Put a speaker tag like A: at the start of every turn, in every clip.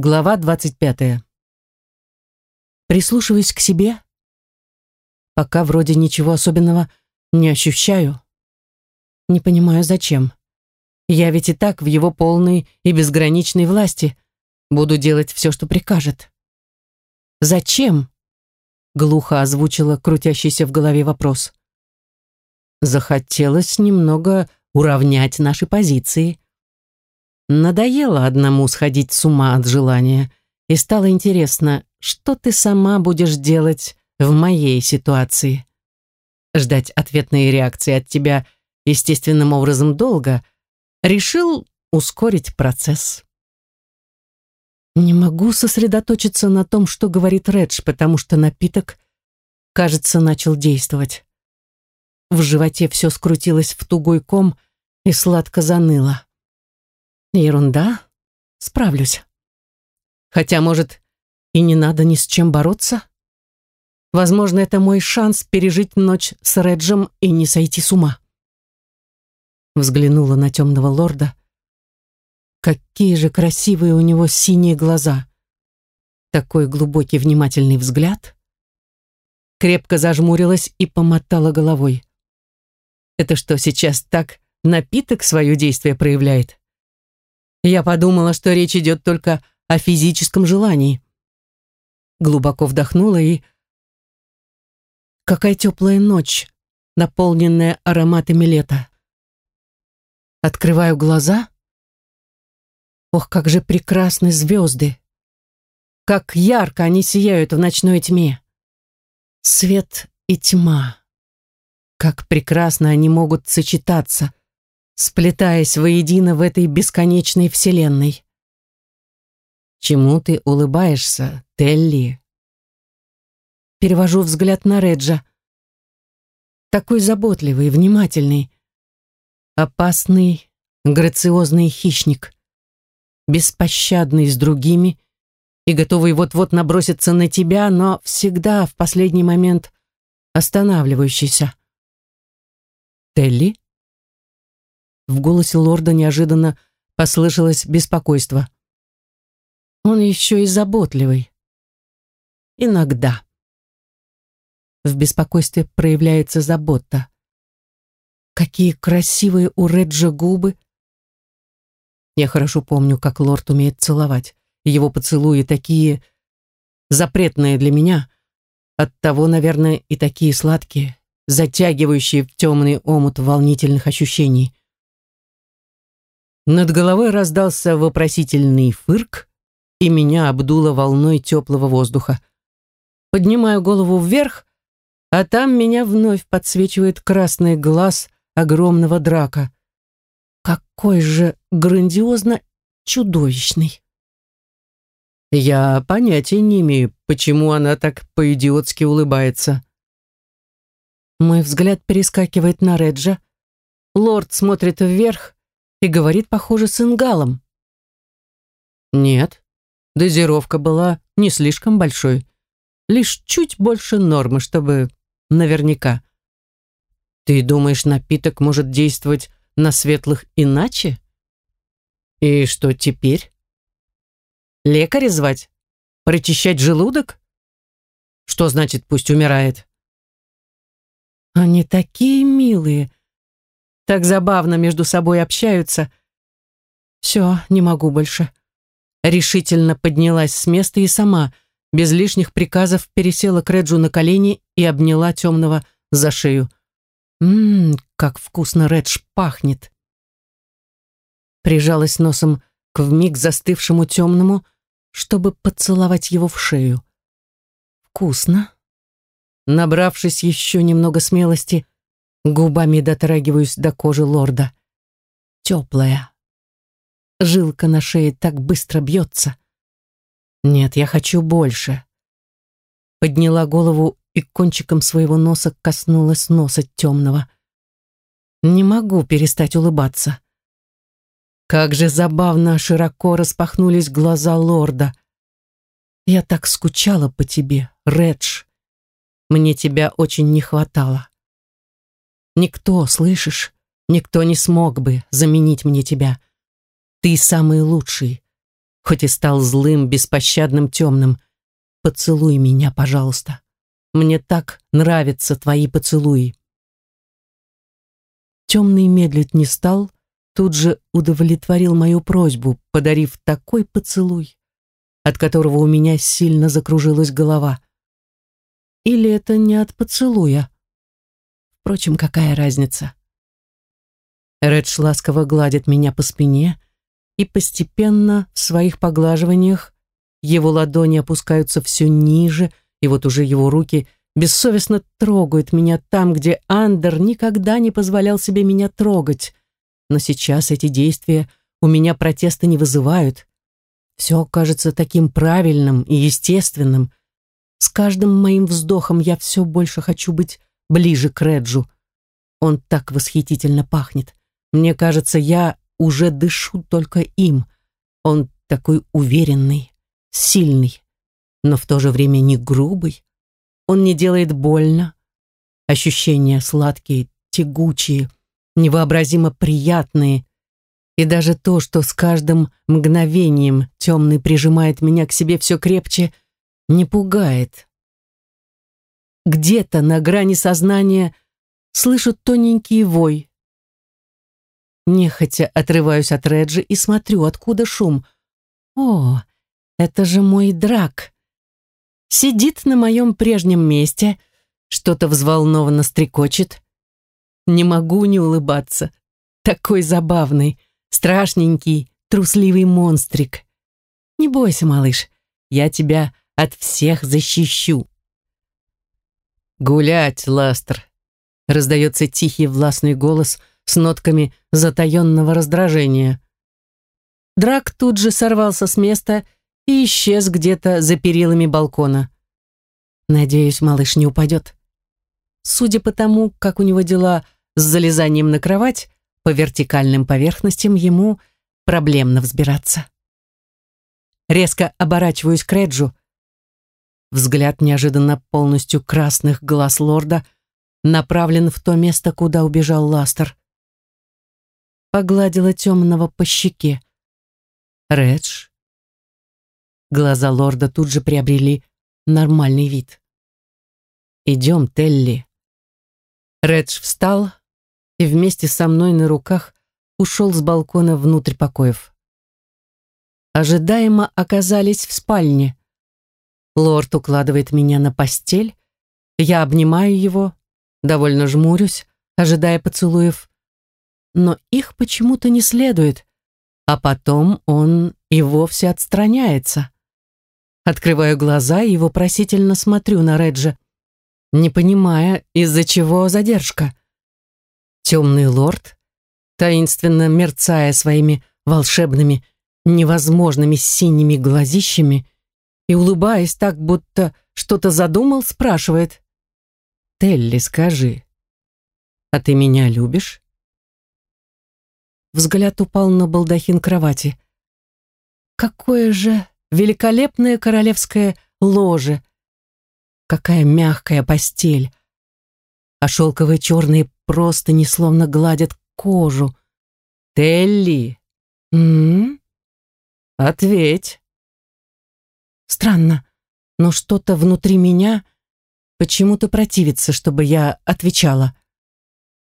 A: Глава 25. Прислушиваюсь к себе. Пока вроде ничего особенного не ощущаю. Не понимаю, зачем. Я ведь и так в его полной и безграничной власти. Буду делать все, что прикажет. «Зачем?» — глухо озвучила крутящийся в голове вопрос. Захотелось немного уравнять наши позиции. Надоело одному сходить с ума от желания, и стало интересно, что ты сама будешь делать в моей ситуации. Ждать ответной реакции от тебя естественным образом долго. Решил ускорить процесс. Не могу сосредоточиться на том, что говорит Редж, потому что напиток, кажется, начал действовать. В животе все скрутилось в тугой ком и сладко заныло. Ерунда. Справлюсь. Хотя, может, и не надо ни с чем бороться? Возможно, это мой шанс пережить ночь с Реджем и не сойти с ума. Взглянула на темного лорда. Какие же красивые у него синие глаза. Такой глубокий внимательный взгляд. Крепко зажмурилась и помотала головой. Это что, сейчас так напиток свое действие проявляет? Я подумала, что речь идет только о физическом желании. Глубоко вдохнула и... Какая теплая ночь, наполненная ароматами лета. Открываю глаза. Ох, как же прекрасны звезды! Как ярко они сияют в ночной тьме! Свет и тьма. Как прекрасно они могут сочетаться, сплетаясь воедино в этой бесконечной вселенной. «Чему ты улыбаешься, Телли?» Перевожу взгляд на Реджа. Такой заботливый, внимательный, опасный, грациозный хищник, беспощадный с другими и готовый вот-вот наброситься на тебя, но всегда в последний момент останавливающийся. «Телли?» В голосе лорда неожиданно послышалось беспокойство. Он еще и заботливый. Иногда. В беспокойстве проявляется забота. Какие красивые у Реджа губы. Я хорошо помню, как лорд умеет целовать. Его поцелуи такие запретные для меня, оттого, наверное, и такие сладкие, затягивающие в темный омут волнительных ощущений. Над головой раздался вопросительный фырк, и меня обдуло волной теплого воздуха. Поднимаю голову вверх, а там меня вновь подсвечивает красный глаз огромного драка. Какой же грандиозно чудовищный. Я понятия не имею, почему она так по-идиотски улыбается. Мой взгляд перескакивает на Реджа. Лорд смотрит вверх, и говорит, похоже, с ингалом. Нет, дозировка была не слишком большой. Лишь чуть больше нормы, чтобы наверняка. Ты думаешь, напиток может действовать на светлых иначе? И что теперь? Лекаря звать? Прочищать желудок? Что значит пусть умирает? Они такие милые, так забавно между собой общаются. Все, не могу больше. Решительно поднялась с места и сама, без лишних приказов, пересела к Реджу на колени и обняла темного за шею. Ммм, как вкусно Редж пахнет. Прижалась носом к вмиг застывшему темному, чтобы поцеловать его в шею. Вкусно. Набравшись еще немного смелости, Губами дотрагиваюсь до кожи лорда. Теплая. Жилка на шее так быстро бьется. Нет, я хочу больше. Подняла голову и кончиком своего носа коснулась носа темного. Не могу перестать улыбаться. Как же забавно широко распахнулись глаза лорда. Я так скучала по тебе, Редж. Мне тебя очень не хватало. Никто, слышишь, никто не смог бы заменить мне тебя. Ты самый лучший. хоть и стал злым, беспощадным, темным. Поцелуй меня, пожалуйста. Мне так нравятся твои поцелуи. Темный медлить не стал, тут же удовлетворил мою просьбу, подарив такой поцелуй, от которого у меня сильно закружилась голова. Или это не от поцелуя? Впрочем, какая разница? Редж ласково гладит меня по спине, и постепенно в своих поглаживаниях его ладони опускаются все ниже, и вот уже его руки бессовестно трогают меня там, где Андер никогда не позволял себе меня трогать. Но сейчас эти действия у меня протеста не вызывают. Все кажется таким правильным и естественным. С каждым моим вздохом я все больше хочу быть ближе к Реджу. Он так восхитительно пахнет. Мне кажется, я уже дышу только им. Он такой уверенный, сильный, но в то же время не грубый. Он не делает больно. Ощущения сладкие, тягучие, невообразимо приятные. И даже то, что с каждым мгновением темный прижимает меня к себе все крепче, не пугает. Где-то на грани сознания слышу тоненький вой, Нехотя отрываюсь от Реджи и смотрю, откуда шум. О, это же мой драк. Сидит на моем прежнем месте, что-то взволнованно стрекочет. Не могу не улыбаться. Такой забавный, страшненький, трусливый монстрик. Не бойся, малыш, я тебя от всех защищу. «Гулять, Ластер!» — раздается тихий властный голос — с нотками затаенного раздражения. Драк тут же сорвался с места и исчез где-то за перилами балкона. Надеюсь, малыш не упадет. Судя по тому, как у него дела с залезанием на кровать, по вертикальным поверхностям ему проблемно взбираться. Резко оборачиваюсь к Реджу. Взгляд неожиданно полностью красных глаз лорда направлен в то место, куда убежал Ластер погладила темного по щеке. «Редж?» Глаза лорда тут же приобрели нормальный вид. «Идем, Телли». Редж встал и вместе со мной на руках ушел с балкона внутрь покоев. Ожидаемо оказались в спальне. Лорд укладывает меня на постель, я обнимаю его, довольно жмурюсь, ожидая поцелуев но их почему-то не следует, а потом он и вовсе отстраняется. Открываю глаза и вопросительно смотрю на Реджа, не понимая, из-за чего задержка. Темный лорд, таинственно мерцая своими волшебными, невозможными синими глазищами и улыбаясь так, будто что-то задумал, спрашивает. «Телли, скажи, а ты меня любишь?» Взгляд упал на балдахин кровати. Какое же великолепное королевское ложе! Какая мягкая постель! А шелковые черные простыни словно гладят кожу. Телли! М, -м, Ответь. Странно, но что-то внутри меня почему-то противится, чтобы я отвечала.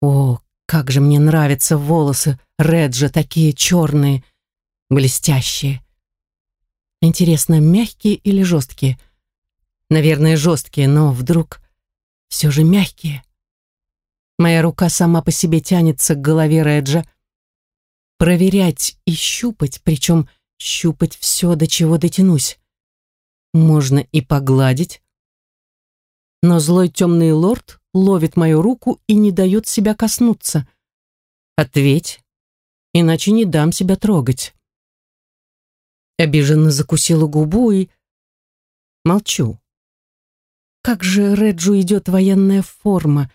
A: О, как же мне нравятся волосы Реджа, такие черные, блестящие. Интересно, мягкие или жесткие? Наверное, жесткие, но вдруг все же мягкие. Моя рука сама по себе тянется к голове Реджа. Проверять и щупать, причем щупать все, до чего дотянусь. Можно и погладить. Но злой темный лорд ловит мою руку и не дает себя коснуться. Ответь, иначе не дам себя трогать. Обиженно закусила губу и... Молчу. Как же Реджу идет военная форма.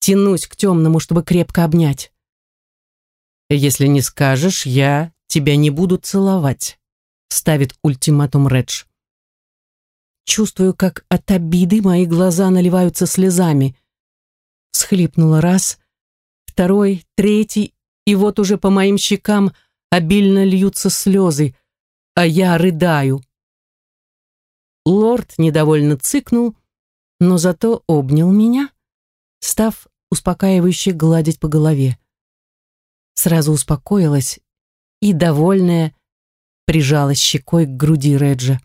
A: Тянусь к темному, чтобы крепко обнять. «Если не скажешь, я тебя не буду целовать», ставит ультиматум Редж. Чувствую, как от обиды мои глаза наливаются слезами. Схлипнула раз, второй, третий, и вот уже по моим щекам обильно льются слезы, а я рыдаю. Лорд недовольно цыкнул, но зато обнял меня, став успокаивающе гладить по голове. Сразу успокоилась и, довольная, прижалась щекой к груди Реджа.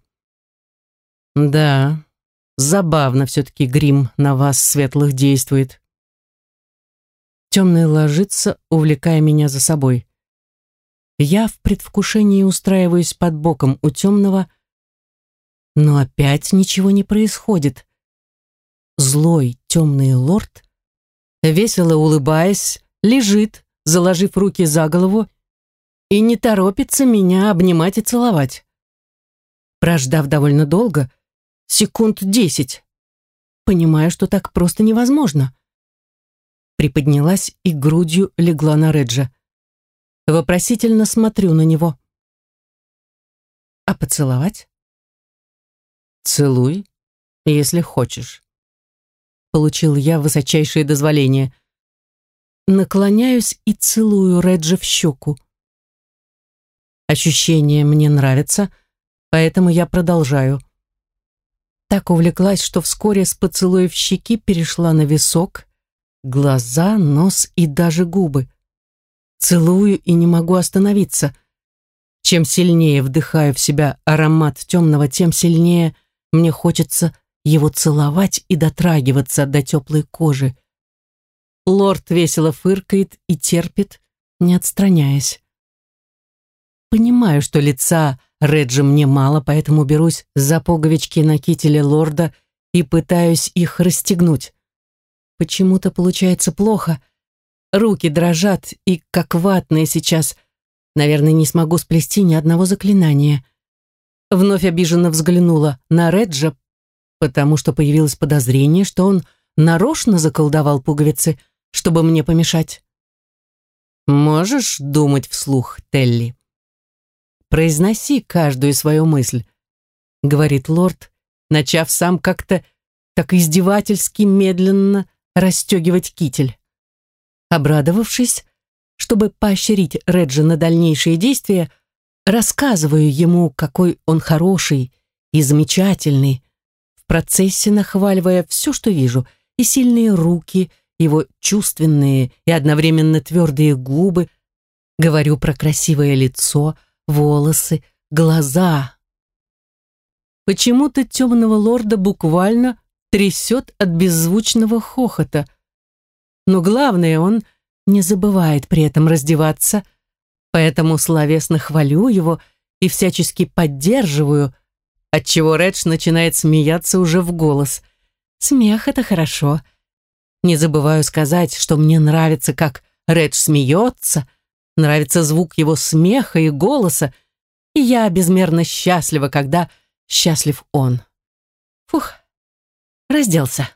A: «Да, забавно все-таки грим на вас светлых действует». Темный ложится, увлекая меня за собой. Я в предвкушении устраиваюсь под боком у темного, но опять ничего не происходит. Злой темный лорд, весело улыбаясь, лежит, заложив руки за голову, и не торопится меня обнимать и целовать. Прождав довольно долго, секунд десять, понимая, что так просто невозможно приподнялась и грудью легла на Реджа. Вопросительно смотрю на него. «А поцеловать?» «Целуй, если хочешь». Получил я высочайшее дозволение. Наклоняюсь и целую Реджа в щеку. Ощущение мне нравится, поэтому я продолжаю. Так увлеклась, что вскоре с поцелуя в щеки перешла на висок, глаза, нос и даже губы. Целую и не могу остановиться. Чем сильнее вдыхаю в себя аромат темного, тем сильнее мне хочется его целовать и дотрагиваться до теплой кожи. Лорд весело фыркает и терпит, не отстраняясь. Понимаю, что лица Реджи мне мало, поэтому берусь за пуговички на кителе лорда и пытаюсь их расстегнуть. Почему-то получается плохо. Руки дрожат и, как ватные сейчас, наверное, не смогу сплести ни одного заклинания. Вновь обиженно взглянула на Реджа, потому что появилось подозрение, что он нарочно заколдовал пуговицы, чтобы мне помешать. «Можешь думать вслух, Телли?» «Произноси каждую свою мысль», — говорит лорд, начав сам как-то так издевательски медленно расстегивать китель. Обрадовавшись, чтобы поощрить Реджа на дальнейшие действия, рассказываю ему, какой он хороший и замечательный, в процессе нахваливая все, что вижу, и сильные руки, его чувственные и одновременно твердые губы, говорю про красивое лицо, волосы, глаза. Почему-то темного лорда буквально трясет от беззвучного хохота. Но главное, он не забывает при этом раздеваться, поэтому словесно хвалю его и всячески поддерживаю, отчего Редж начинает смеяться уже в голос. Смех — это хорошо. Не забываю сказать, что мне нравится, как Редж смеется, нравится звук его смеха и голоса, и я безмерно счастлива, когда счастлив он. Фух, разделся.